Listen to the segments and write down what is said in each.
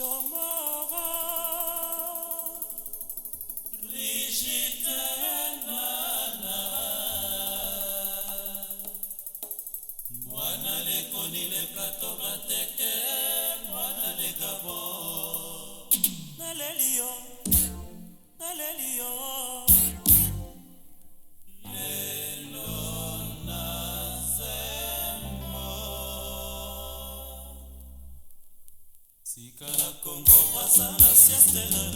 Tomorrow. the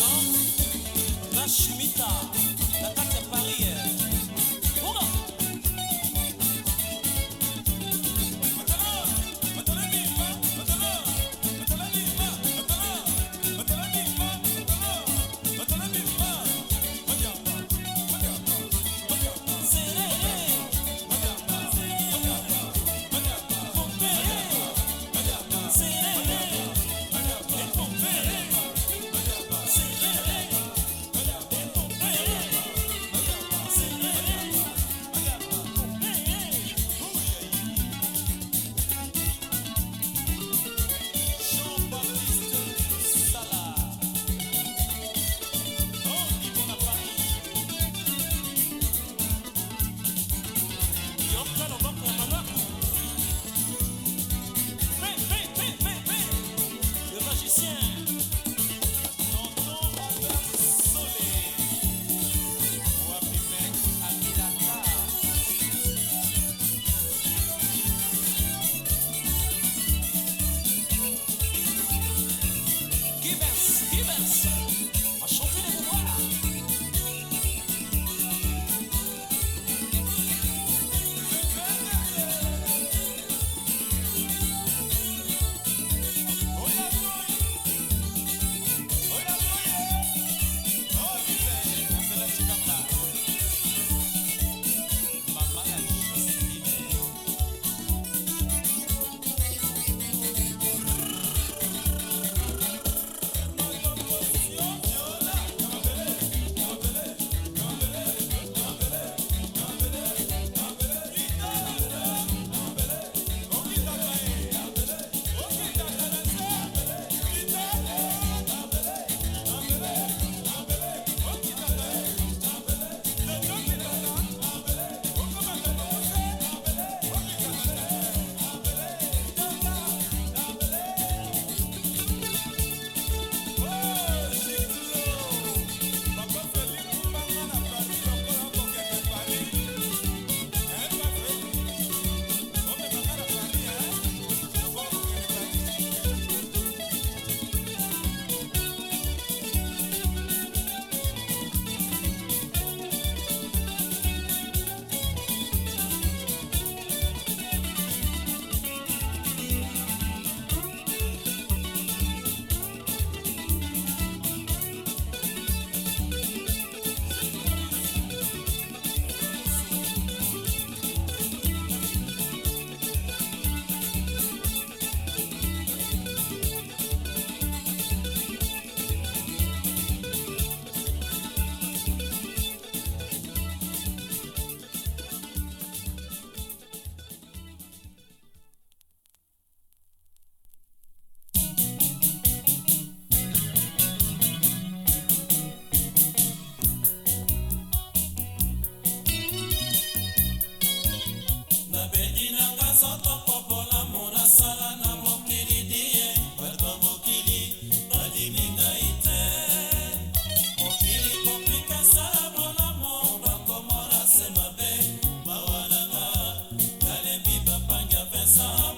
Então, na song.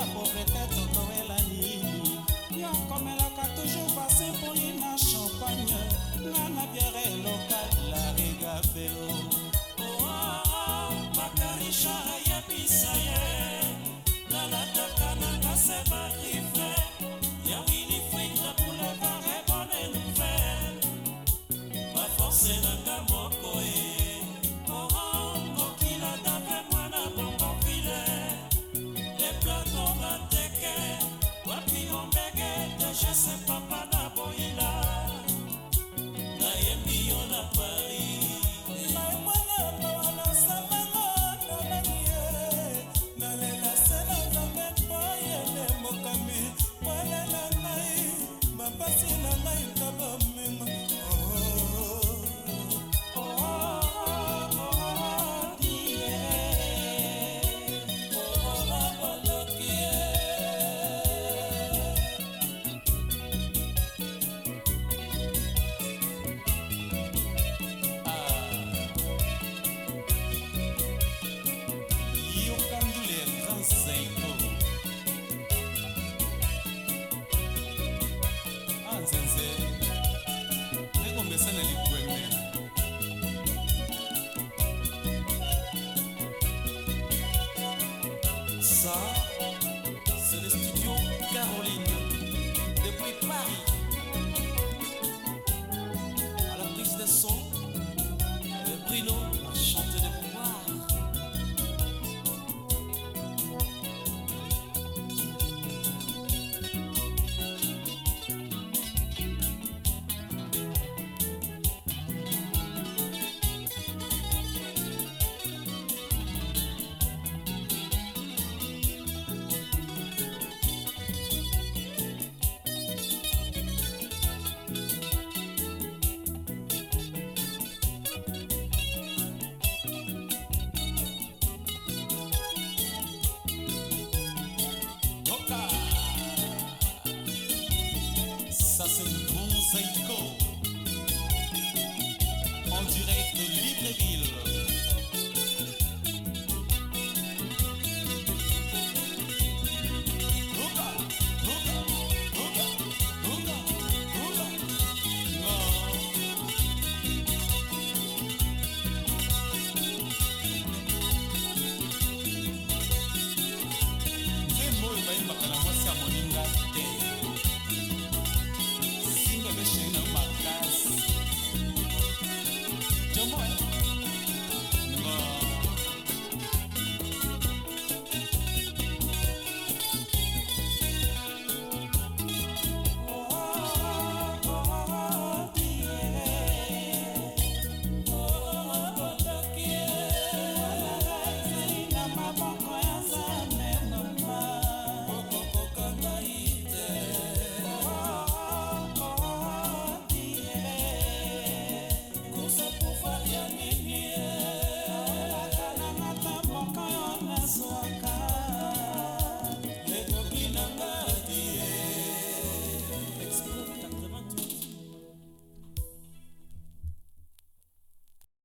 ya povrete tokowela nini yo komelaka toujours basin mpoli na champagne nga na biere eloka la regabeo